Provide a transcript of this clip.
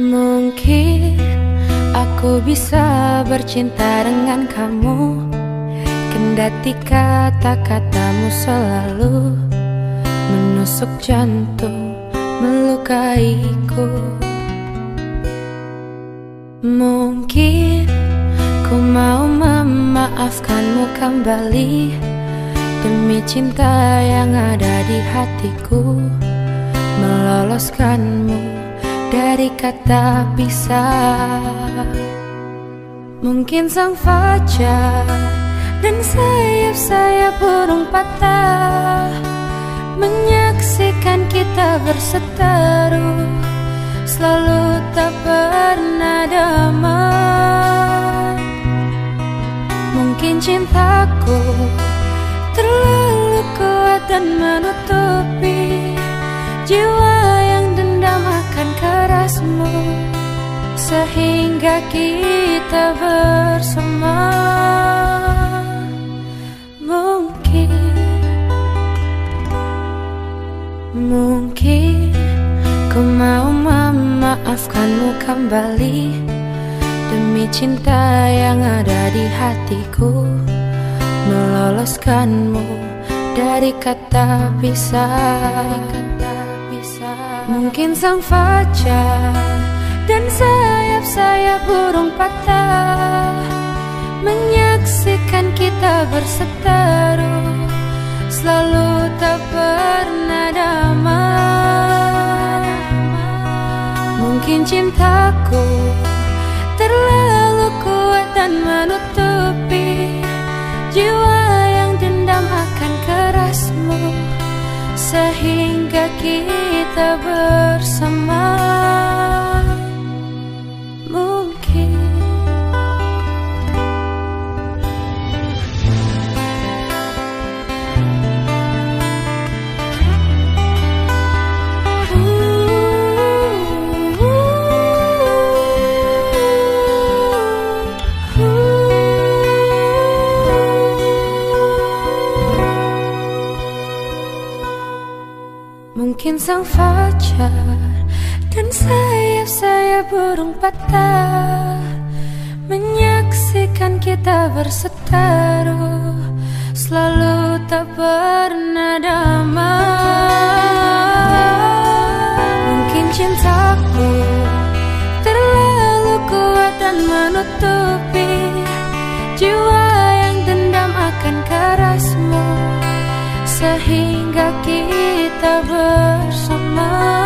Mungkin aku bisa bercinta dengan kamu. Kendati kata-katamu selalu Menusuk jantung, melukaiku. Mungkin ku mau memaafkanmu kembali Demi cinta yang ada di hatiku. Meloloskanmu dari kata pisah Mungkin sang fajar dan sayap-sayap burung patah Menyaksikan kita berseteru Selalu tak pernah damai. Mungkin cintaku terlalu kuat dan menutupi Jiwa yang dendam akan kerasmu Sehingga kita bersama Mungkin Ku mau memaafkanmu kembali. Demi cinta yang ada di hatiku Meloloskanmu dari kata pisah. Mungkin sang fajar dan sayap-sayap burung patah Menyaksikan kita berseteru. Selalu tak pernah Mungkin cintaku terlalu kuat dan menutupi Jiwa yang dendam akan kerasmu Sehingga kita bersama Mungkin sang fajar dan sayap-sayap burung patah Menyaksikan kita berseteru Selalu tak pernah damai. Mungkin cintaku terlalu kuat dan menutupi Jiwa yang dendam akan kerasmu Sehingga kita bersama 慢